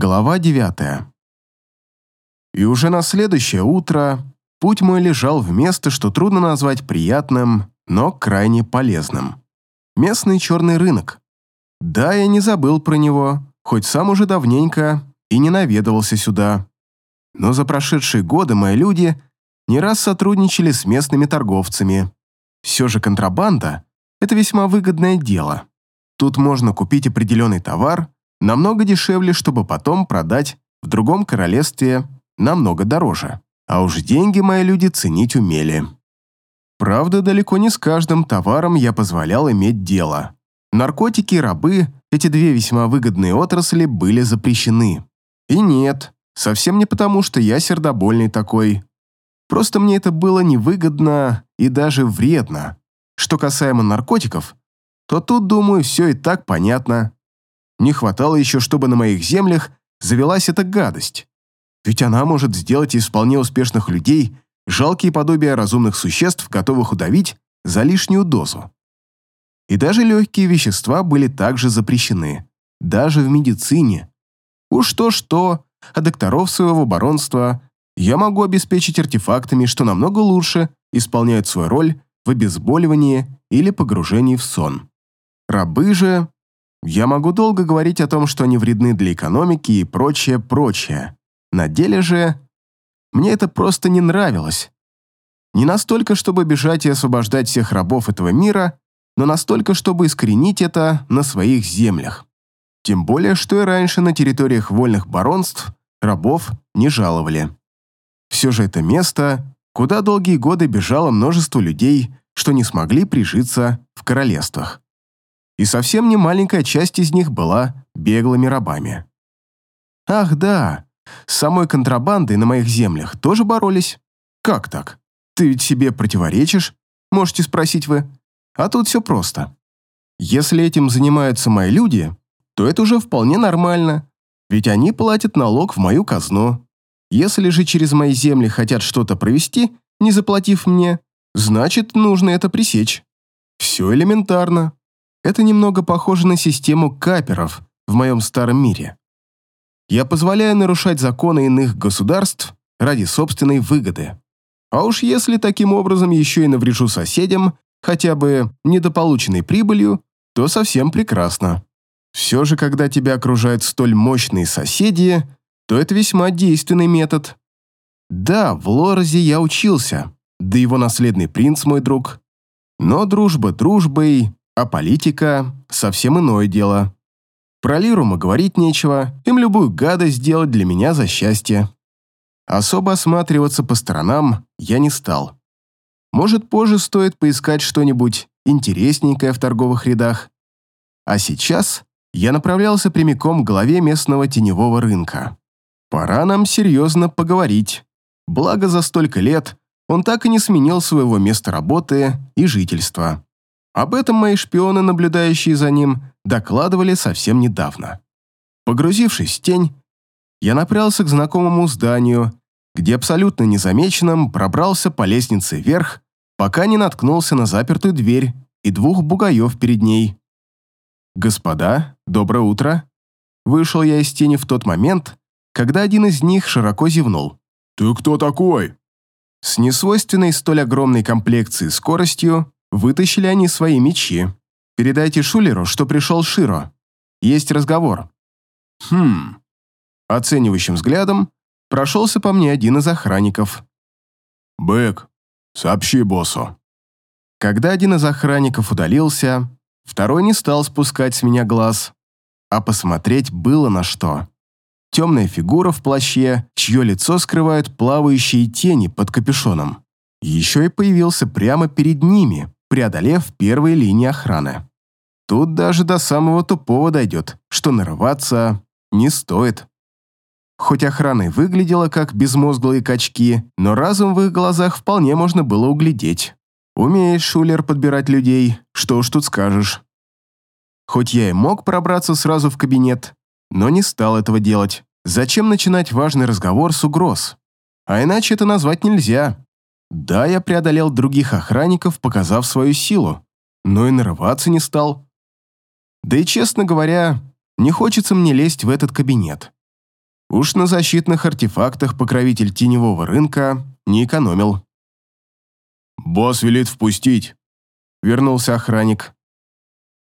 Глава девятая. И уже на следующее утро путь мой лежал в место, что трудно назвать приятным, но крайне полезным. Местный черный рынок. Да, я не забыл про него, хоть сам уже давненько и не наведывался сюда. Но за прошедшие годы мои люди не раз сотрудничали с местными торговцами. Все же контрабанда – это весьма выгодное дело. Тут можно купить определенный товар – намного дешевле, чтобы потом продать в другом королевстве намного дороже. А уж деньги мои люди ценить умели. Правда, далеко не с каждым товаром я позволял иметь дело. Наркотики и рабы, эти две весьма выгодные отрасли, были запрещены. И нет, совсем не потому, что я сердобольный такой. Просто мне это было невыгодно и даже вредно. Что касаемо наркотиков, то тут, думаю, все и так понятно. Не хватало еще, чтобы на моих землях завелась эта гадость. Ведь она может сделать из вполне успешных людей жалкие подобия разумных существ, готовых удавить за лишнюю дозу. И даже легкие вещества были также запрещены, даже в медицине. Уж то-что, а докторов своего баронства я могу обеспечить артефактами, что намного лучше исполняют свою роль в обезболивании или погружении в сон. Рабы же я могу долго говорить о том, что они вредны для экономики и прочее, прочее. На деле же мне это просто не нравилось. Не настолько, чтобы бежать и освобождать всех рабов этого мира, но настолько, чтобы искоренить это на своих землях. Тем более, что и раньше на территориях вольных баронств рабов не жаловали. Все же это место, куда долгие годы бежало множество людей, что не смогли прижиться в королевствах и совсем не маленькая часть из них была беглыми рабами. Ах да, с самой контрабандой на моих землях тоже боролись. Как так? Ты ведь себе противоречишь? Можете спросить вы. А тут все просто. Если этим занимаются мои люди, то это уже вполне нормально, ведь они платят налог в мою казну. Если же через мои земли хотят что-то провести, не заплатив мне, значит, нужно это пресечь. Все элементарно. Это немного похоже на систему каперов в моем старом мире. Я позволяю нарушать законы иных государств ради собственной выгоды. А уж если таким образом еще и наврежу соседям, хотя бы недополученной прибылью, то совсем прекрасно. Все же, когда тебя окружают столь мощные соседи, то это весьма действенный метод. Да, в Лорзе я учился, да его наследный принц мой друг. Но дружба дружбой, а политика — совсем иное дело. Про Лирума говорить нечего, им любую гадость сделать для меня за счастье. Особо осматриваться по сторонам я не стал. Может, позже стоит поискать что-нибудь интересненькое в торговых рядах. А сейчас я направлялся прямиком к главе местного теневого рынка. Пора нам серьезно поговорить. Благо, за столько лет он так и не сменил своего места работы и жительства. Об этом мои шпионы, наблюдающие за ним, докладывали совсем недавно. Погрузившись в тень, я направился к знакомому зданию, где абсолютно незамеченным пробрался по лестнице вверх, пока не наткнулся на запертую дверь и двух бугаев перед ней. «Господа, доброе утро!» Вышел я из тени в тот момент, когда один из них широко зевнул. «Ты кто такой?» С несвойственной столь огромной комплекцией скоростью Вытащили они свои мечи. Передайте Шулеру, что пришел Широ. Есть разговор. Хм. Оценивающим взглядом прошелся по мне один из охранников. «Бэк, сообщи боссу». Когда один из охранников удалился, второй не стал спускать с меня глаз, а посмотреть было на что. Темная фигура в плаще, чье лицо скрывают плавающие тени под капюшоном. Еще и появился прямо перед ними, преодолев первые линии охраны. Тут даже до самого тупого дойдет, что нарываться не стоит. Хоть охрана и выглядела как безмозглые качки, но разум в их глазах вполне можно было углядеть. Умеет Шулер подбирать людей, что уж тут скажешь. Хоть я и мог пробраться сразу в кабинет, но не стал этого делать. Зачем начинать важный разговор с угроз? А иначе это назвать нельзя. Да, я преодолел других охранников, показав свою силу, но и нарываться не стал. Да и, честно говоря, не хочется мне лезть в этот кабинет. Уж на защитных артефактах покровитель теневого рынка не экономил. «Босс велит впустить», — вернулся охранник.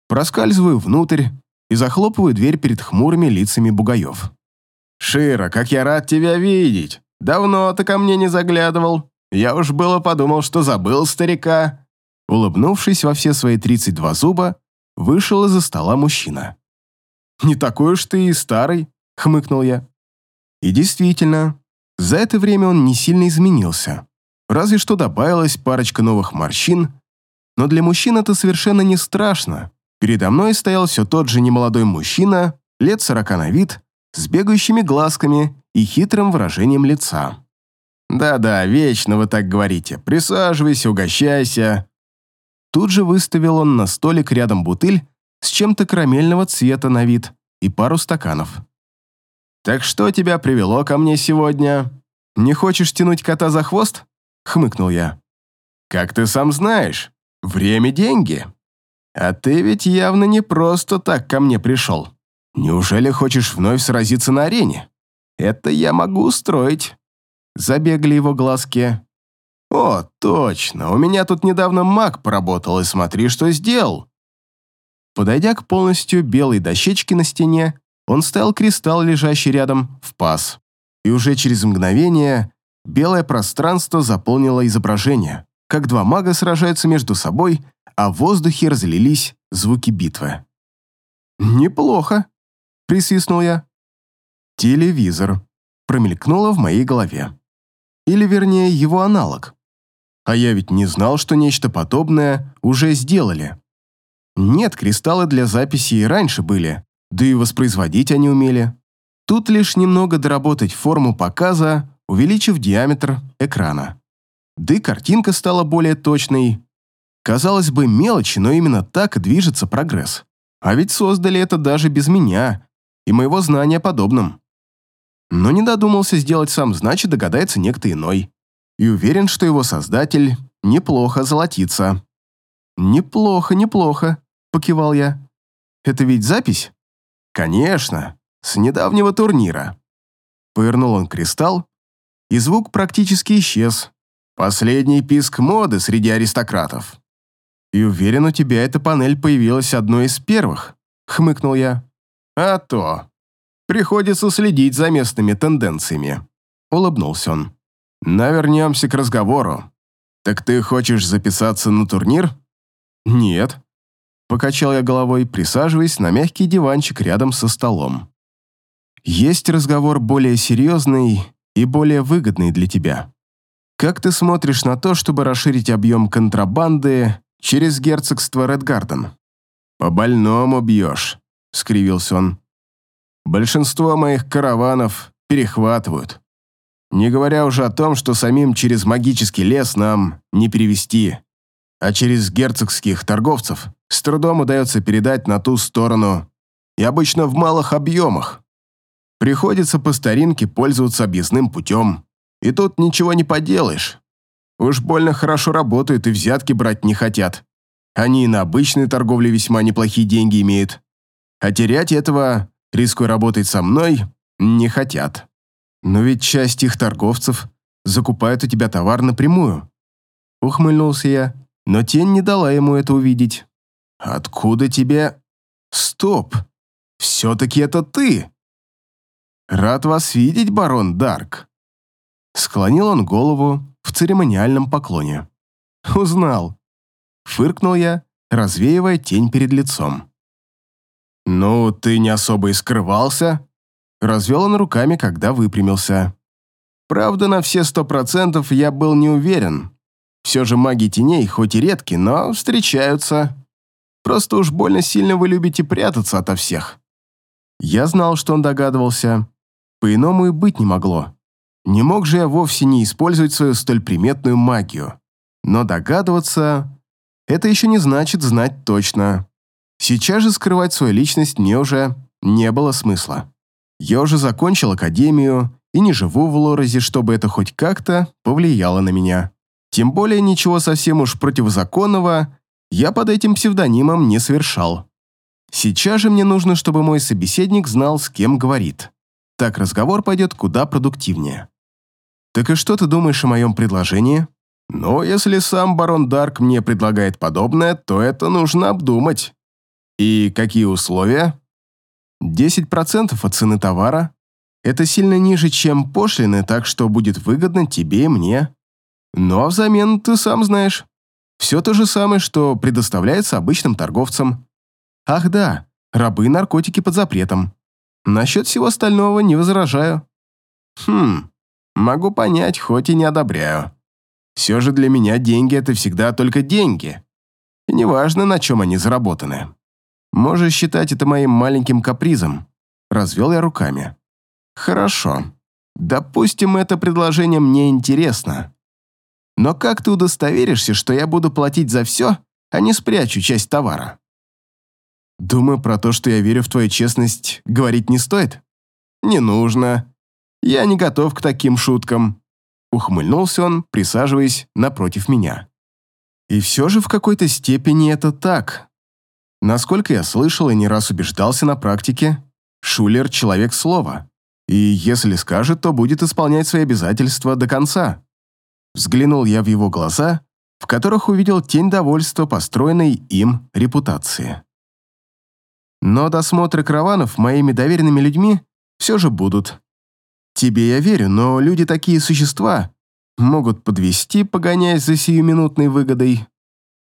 Проскальзываю внутрь и захлопываю дверь перед хмурыми лицами бугаев. «Шира, как я рад тебя видеть! Давно ты ко мне не заглядывал. Я уж было подумал, что забыл старика». Улыбнувшись во все свои 32 зуба, вышел из-за стола мужчина. «Не такой уж ты и старый», — хмыкнул я. И действительно, за это время он не сильно изменился. Разве что добавилась парочка новых морщин, но для мужчин это совершенно не страшно. Передо мной стоял все тот же немолодой мужчина, лет сорока на вид, с бегающими глазками и хитрым выражением лица. «Да-да, вечно вы так говорите. Присаживайся, угощайся». Тут же выставил он на столик рядом бутыль с чем-то карамельного цвета на вид и пару стаканов. «Так что тебя привело ко мне сегодня? Не хочешь тянуть кота за хвост?» — хмыкнул я. «Как ты сам знаешь, время – деньги. А ты ведь явно не просто так ко мне пришел. Неужели хочешь вновь сразиться на арене? Это я могу устроить». Забегали его глазки. «О, точно, у меня тут недавно маг поработал, и смотри, что сделал». Подойдя к полностью белой дощечке на стене, он ставил кристалл, лежащий рядом, в паз. И уже через мгновение белое пространство заполнило изображение, как два мага сражаются между собой, а в воздухе разлились звуки битвы. «Неплохо», — присвистнул я. «Телевизор», — промелькнуло в моей голове. Или, вернее, его аналог. А я ведь не знал, что нечто подобное уже сделали. Нет, кристаллы для записи и раньше были, да и воспроизводить они умели. Тут лишь немного доработать форму показа, увеличив диаметр экрана. Да и картинка стала более точной. Казалось бы, мелочи, но именно так и движется прогресс. А ведь создали это даже без меня и моего знания подобным. Но не додумался сделать сам, значит, догадается некто иной. И уверен, что его создатель неплохо золотится. «Неплохо, неплохо», — покивал я. «Это ведь запись?» «Конечно, с недавнего турнира». Повернул он кристалл, и звук практически исчез. Последний писк моды среди аристократов. «И уверен, у тебя эта панель появилась одной из первых», — хмыкнул я. «А то. Приходится следить за местными тенденциями», — улыбнулся он. «Навернемся к разговору. Так ты хочешь записаться на турнир?» «Нет», Покачал я головой, присаживаясь на мягкий диванчик рядом со столом. Есть разговор более серьезный и более выгодный для тебя. Как ты смотришь на то, чтобы расширить объем контрабанды через герцогство Редгарден? «По-больному бьешь», — скривился он. «Большинство моих караванов перехватывают. Не говоря уже о том, что самим через магический лес нам не перевести, а через герцогских торговцев с трудом удается передать на ту сторону, и обычно в малых объемах. Приходится по старинке пользоваться объездным путем, и тут ничего не поделаешь. Уж больно хорошо работают и взятки брать не хотят. Они и на обычной торговле весьма неплохие деньги имеют. А терять этого, рискуя работать со мной, не хотят. Но ведь часть их торговцев закупают у тебя товар напрямую. Ухмыльнулся я, но тень не дала ему это увидеть. «Откуда тебе...» «Стоп! Все-таки это ты!» «Рад вас видеть, барон Дарк!» Склонил он голову в церемониальном поклоне. «Узнал!» Фыркнул я, развеивая тень перед лицом. «Ну, ты не особо и скрывался?» Развел он руками, когда выпрямился. Правда, на все сто процентов я был не уверен. Все же маги теней, хоть и редки, но встречаются. Просто уж больно сильно вы любите прятаться ото всех». Я знал, что он догадывался. По-иному и быть не могло. Не мог же я вовсе не использовать свою столь приметную магию. Но догадываться — это еще не значит знать точно. Сейчас же скрывать свою личность мне уже не было смысла. Я уже закончил академию и не живу в Лорезе, чтобы это хоть как-то повлияло на меня. Тем более ничего совсем уж противозаконного я под этим псевдонимом не совершал. Сейчас же мне нужно, чтобы мой собеседник знал, с кем говорит. Так разговор пойдет куда продуктивнее. Так и что ты думаешь о моем предложении? Но если сам барон Дарк мне предлагает подобное, то это нужно обдумать. И какие условия? 10% от цены товара. Это сильно ниже, чем пошлины, так что будет выгодно тебе и мне. Но взамен ты сам знаешь. Все то же самое, что предоставляется обычным торговцам. Ах да, рабы и наркотики под запретом. Насчет всего остального не возражаю. Хм, могу понять, хоть и не одобряю. Все же для меня деньги — это всегда только деньги. И неважно, на чем они заработаны. Можешь считать это моим маленьким капризом. Развел я руками. Хорошо. Допустим, это предложение мне интересно. Но как ты удостоверишься, что я буду платить за все, а не спрячу часть товара? Думаю, про то, что я верю в твою честность, говорить не стоит? Не нужно. Я не готов к таким шуткам. Ухмыльнулся он, присаживаясь напротив меня. И все же в какой-то степени это так. Насколько я слышал и не раз убеждался на практике, Шулер — человек слова. И если скажет, то будет исполнять свои обязательства до конца. Взглянул я в его глаза, в которых увидел тень довольства построенной им репутации. Но досмотры караванов моими доверенными людьми все же будут. Тебе я верю, но люди такие существа, могут подвести, погоняясь за сиюминутной выгодой.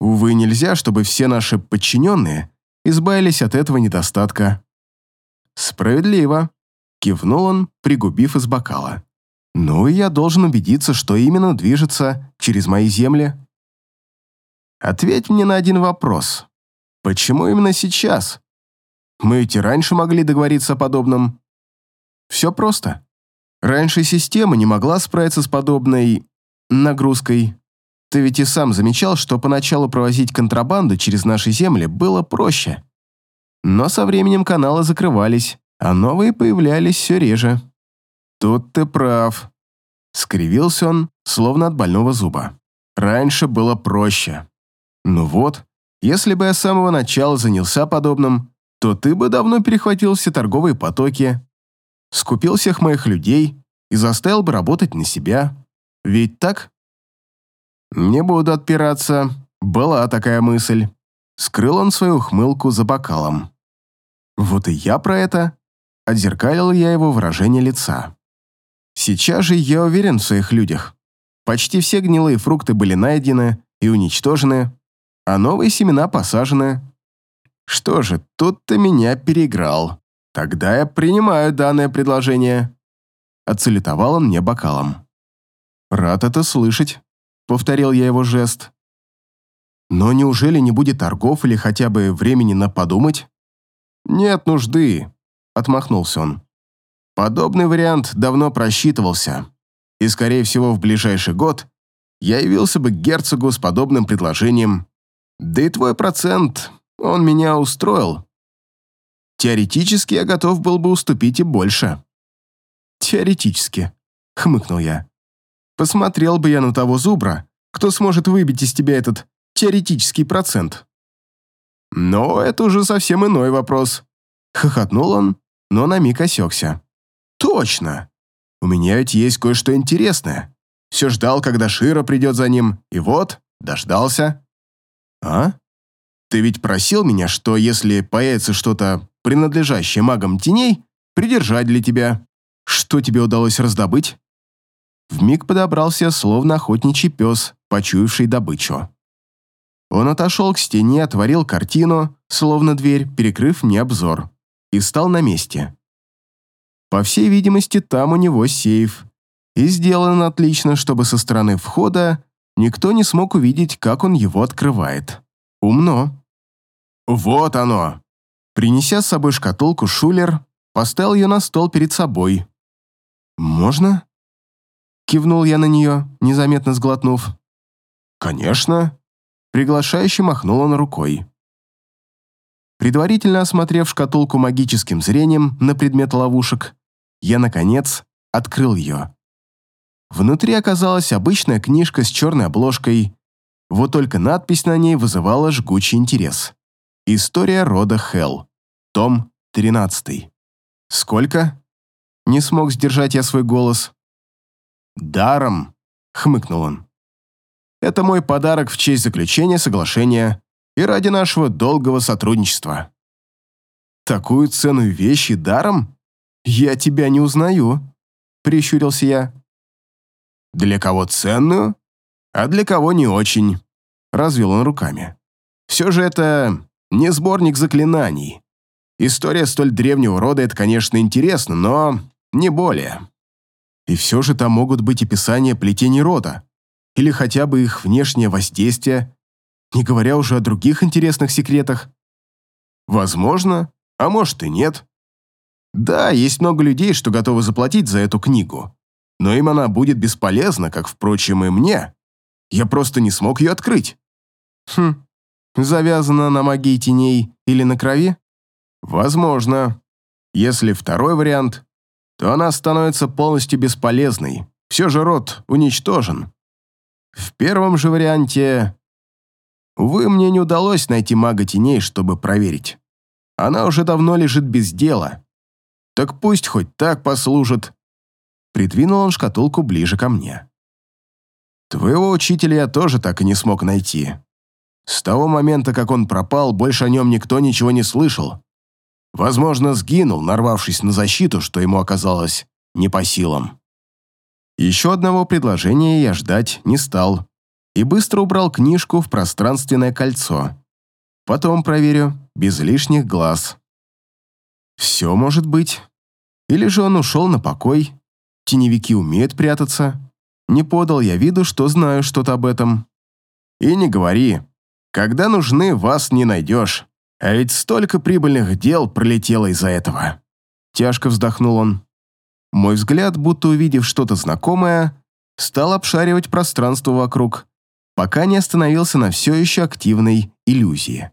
Увы, нельзя, чтобы все наши подчиненные избавились от этого недостатка. Справедливо, кивнул он, пригубив из бокала. Ну и я должен убедиться, что именно движется через мои земли. Ответь мне на один вопрос. Почему именно сейчас? Мы ведь и раньше могли договориться о подобном. Все просто. Раньше система не могла справиться с подобной нагрузкой. Ты ведь и сам замечал, что поначалу провозить контрабанду через наши земли было проще. Но со временем каналы закрывались, а новые появлялись все реже. Тут ты прав. Скривился он, словно от больного зуба. Раньше было проще. Ну вот, если бы я с самого начала занялся подобным, то ты бы давно перехватил все торговые потоки, скупил всех моих людей и заставил бы работать на себя. Ведь так? Не буду отпираться. Была такая мысль. Скрыл он свою ухмылку за бокалом. Вот и я про это. Отзеркалил я его выражение лица. Сейчас же я уверен в своих людях. Почти все гнилые фрукты были найдены и уничтожены, а новые семена посажены. Что же, тут ты меня переиграл. Тогда я принимаю данное предложение. Отсалютовал он мне бокалом. Рад это слышать, повторил я его жест. Но неужели не будет торгов или хотя бы времени на подумать? Нет нужды, отмахнулся он. Подобный вариант давно просчитывался, и, скорее всего, в ближайший год я явился бы к герцогу с подобным предложением. Да и твой процент он меня устроил. Теоретически я готов был бы уступить и больше. Теоретически, хмыкнул я. Посмотрел бы я на того зубра, кто сможет выбить из тебя этот теоретический процент. Но это уже совсем иной вопрос. Хохотнул он, но на миг осекся. Точно. У меня ведь есть кое-что интересное. Все ждал, когда Шира придет за ним, и вот, дождался. А? Ты ведь просил меня, что если появится что-то, принадлежащее магам теней, придержать для тебя. Что тебе удалось раздобыть?» Вмиг подобрался, словно охотничий пес, почуявший добычу. Он отошел к стене, отворил картину, словно дверь, перекрыв мне обзор, и стал на месте. По всей видимости, там у него сейф. И сделано отлично, чтобы со стороны входа никто не смог увидеть, как он его открывает. Умно. Вот оно. Принеся с собой шкатулку, Шулер поставил ее на стол перед собой. «Можно?» Кивнул я на нее, незаметно сглотнув. «Конечно». Приглашающе махнул он рукой. Предварительно осмотрев шкатулку магическим зрением на предмет ловушек, я, наконец, открыл ее. Внутри оказалась обычная книжка с черной обложкой вот только надпись на ней вызывала жгучий интерес. История рода Хелл. Том 13. Сколько? Не смог сдержать я свой голос. «Даром», — хмыкнул он. «Это мой подарок в честь заключения соглашения и ради нашего долгого сотрудничества». «Такую ценную вещь и даром? Я тебя не узнаю», — прищурился я. «Для кого ценную, а для кого не очень», — развел он руками. «Все же это не сборник заклинаний. История столь древнего рода — это, конечно, интересно, но не более. И все же там могут быть описания плетений рода, или хотя бы их внешнее воздействие, не говоря уже о других интересных секретах. Возможно, а может и нет. Да, есть много людей, что готовы заплатить за эту книгу, но им она будет бесполезна, как, впрочем, и мне. Я просто не смог ее открыть. Хм, завязана на магии теней или на крови? Возможно. Если второй вариант, то она становится полностью бесполезной. Все же род уничтожен. В первом же варианте... Увы, мне не удалось найти мага теней, чтобы проверить. Она уже давно лежит без дела. Так пусть хоть так послужит. Придвинул он шкатулку ближе ко мне. Твоего учителя я тоже так и не смог найти. С того момента, как он пропал, больше о нем никто ничего не слышал. Возможно, сгинул, нарвавшись на защиту, что ему оказалось не по силам. Еще одного предложения я ждать не стал и быстро убрал книжку в пространственное кольцо. Потом проверю, без лишних глаз. Все может быть. Или же он ушел на покой. Теневики умеют прятаться. Не подал я виду, что знаю что-то об этом. И не говори. Когда нужны, вас не найдешь. А ведь столько прибыльных дел пролетело из-за этого. Тяжко вздохнул он. Мой взгляд, будто увидев что-то знакомое, стал обшаривать пространство вокруг, пока не остановился на все еще активной иллюзии.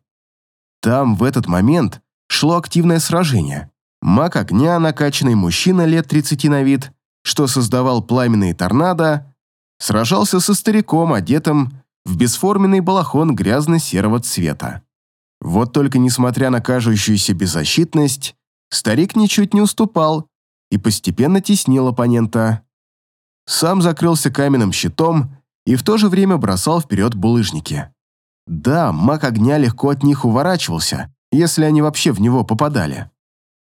Там, в этот момент, шло активное сражение. Маг огня, накачанный мужчина лет 30 на вид, что создавал пламенные торнадо, сражался со стариком, одетым в бесформенный балахон грязно-серого цвета. Вот только несмотря на кажущуюся беззащитность, старик ничуть не уступал и постепенно теснил оппонента. Сам закрылся каменным щитом и в то же время бросал вперед булыжники. Да, маг огня легко от них уворачивался, если они вообще в него попадали.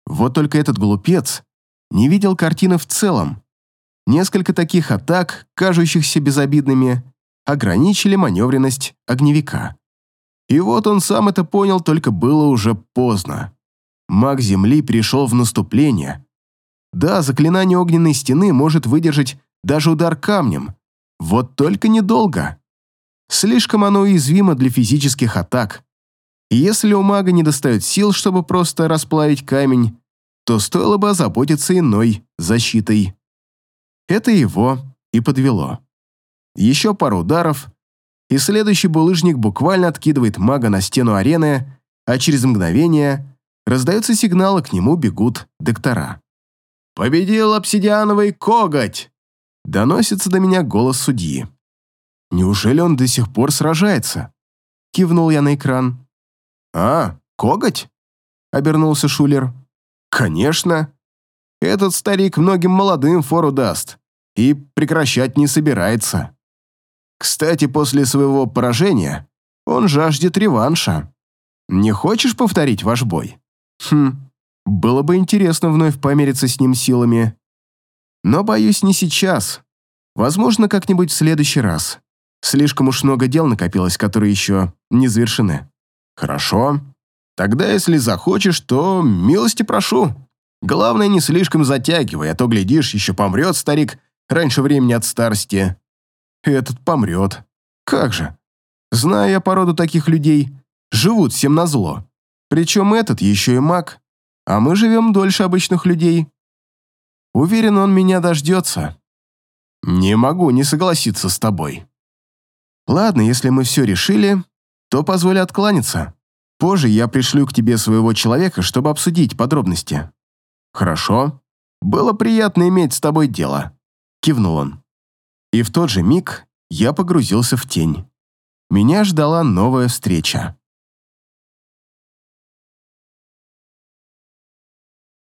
Вот только этот глупец не видел картины в целом. Несколько таких атак, кажущихся безобидными, ограничили маневренность огневика. И вот он сам это понял, только было уже поздно. Маг Земли перешел в наступление. Да, заклинание огненной стены может выдержать даже удар камнем. Вот только недолго. Слишком оно уязвимо для физических атак. И если у мага не достает сил, чтобы просто расплавить камень, то стоило бы озаботиться иной защитой. Это его и подвело. Еще пару ударов, и следующий булыжник буквально откидывает мага на стену арены, а через мгновение раздаются сигналы, к нему бегут доктора. «Победил обсидиановый коготь!» Доносится до меня голос судьи. «Неужели он до сих пор сражается?» Кивнул я на экран. «А, коготь?» Обернулся Шулер. «Конечно. Этот старик многим молодым фору даст и прекращать не собирается». Кстати, после своего поражения он жаждет реванша. Не хочешь повторить ваш бой? Хм, было бы интересно вновь помериться с ним силами. Но, боюсь, не сейчас. Возможно, как-нибудь в следующий раз. Слишком уж много дел накопилось, которые еще не завершены. Хорошо. Тогда, если захочешь, то милости прошу. Главное, не слишком затягивай, а то, глядишь, еще помрет старик раньше времени от старости этот помрет. Как же? Знаю я породу таких людей, живут всем назло. Причем этот еще и маг, а мы живем дольше обычных людей. Уверен, он меня дождется. Не могу не согласиться с тобой. Ладно, если мы все решили, то позволь откланяться. Позже я пришлю к тебе своего человека, чтобы обсудить подробности. Хорошо. Было приятно иметь с тобой дело. Кивнул он. И в тот же миг я погрузился в тень. Меня ждала новая встреча.